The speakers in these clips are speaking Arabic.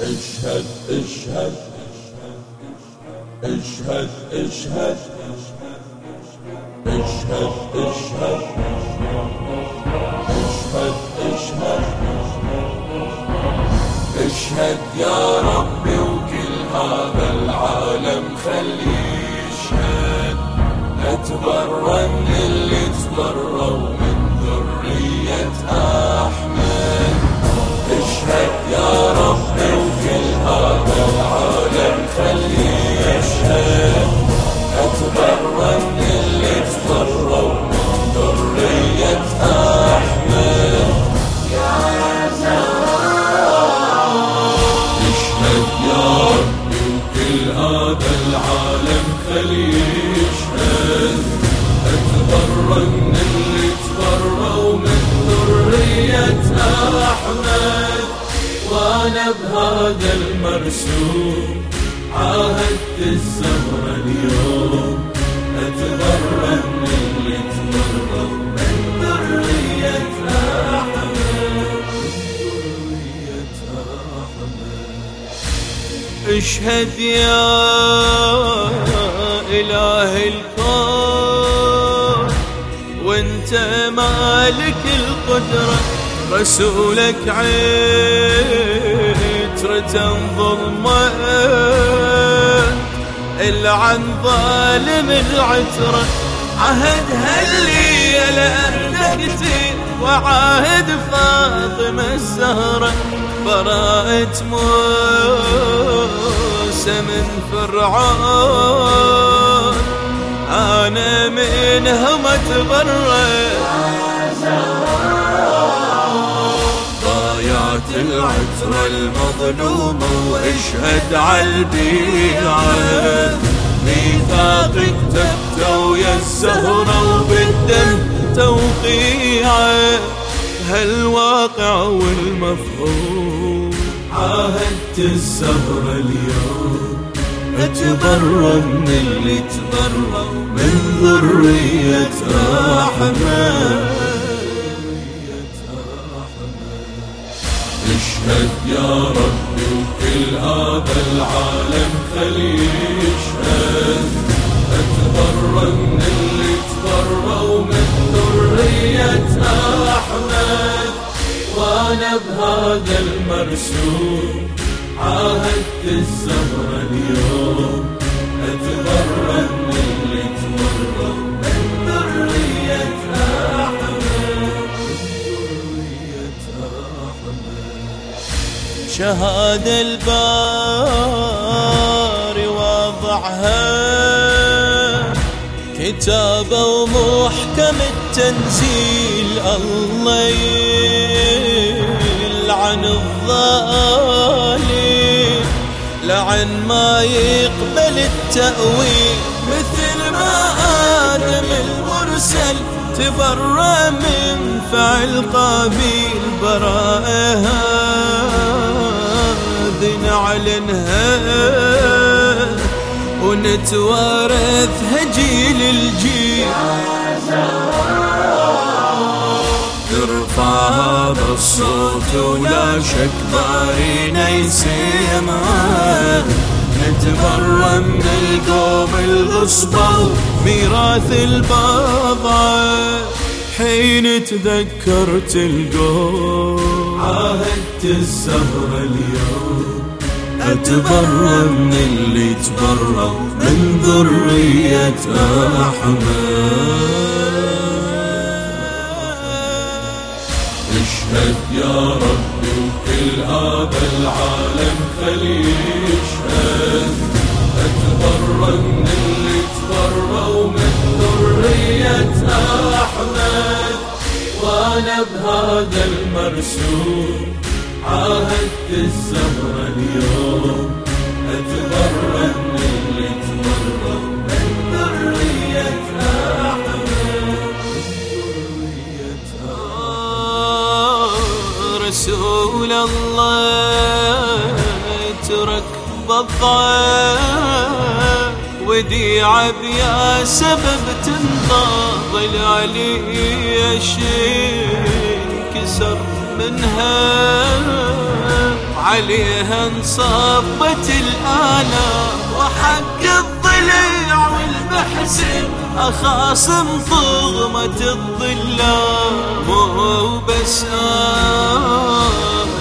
اشهد اشهد اشهد اشهد اشهد اشهد اشهد اشهد اشهد يا ربي وكل هذا العالم خليه يشهد. اتبرى من اللي تبروا وأنا بهذا المرسوم عاهدت الزهرة اليوم اتبرى من اللي تبروا من ذرية احمد أشهد يا إله الكون وأنت مالك القدرة رسولك عترة ظلمة العن ظالم العترة. عهد هلي لأنك وعاهد فاطمة الزهرة. براءة موسى من فرعون أنا منهم أتبرأ ضايعت العترة المظلومة واشهد عالبيعة. ميثاقك تبتو يا الزهرة وبالدم توقيعه. هالواقع والمفهوم عاهدت الزهرة اليوم. اتبرى من اللي تبرى من ذرية أحمد. اشهد يا ربي وكل هذا العالم خليه يشهد. اتبرى من اللي تبرى ومن ذرية أحمد. وأنا بهذا المرسوم عاهدت الزهرة اليوم من اللي تبرى من ذرية أحمد شهاد الباري واضعها كتابة ومحكم التنزيل الله يلعن الظالم لعن ما يقبل التأويل. مثل ما آدم المرسل تبرى من فعل قابيل. براءة هذه نعلنها ونتوارثها جيل الجيل. ترفع هذا الصوت ولا شك بارينا يسمع نتبرى من القوم الغصبة ميراث البضعة حين تذكرت القوم عاهدت الزهرة اليوم أتبرى من اللي تبرى من ذرية أحمد اشهد يا ربي وكل هذا العالم خليه يشهد اتبرى من اللي تبرى ومن ذرية أحمد. وأنا بهذا المرسوم عاهدت الزهرة اليوم. بضعه وديعة بيا سبب تنضاض العلي شيء كسر منها. عليها انصبت الآلام وحق الضليع والمحسن أخاصم طغمة الظلام مو بس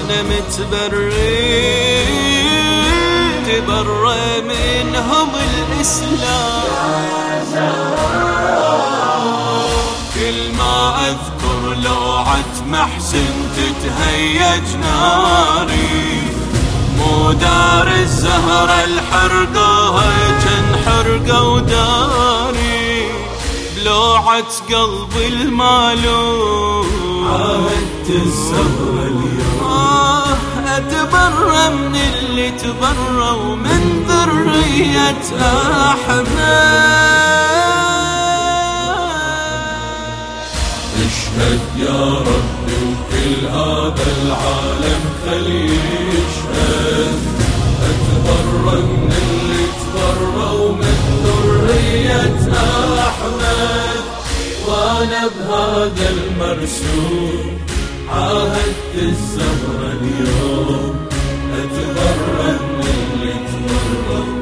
أنا متبري تبرى منهم الإسلام. كل ما أذكر لوعة محسن تتهيج ناري. مو دار الزهرة الحرقوها حرقة وداري بلوعة قلبي المالوم عاهدت الزهرة اليوم. أتبرى من اللي تبرى ومن ذرية أحمد اشهد يا ربي وكل هذا العالم خلي يشهد اتبرى من اللي تبرى ومن ذرية احمد وأنا بهذا المرسوم عاهدت الزهرة اليوم. اتبرى من اللي تبرى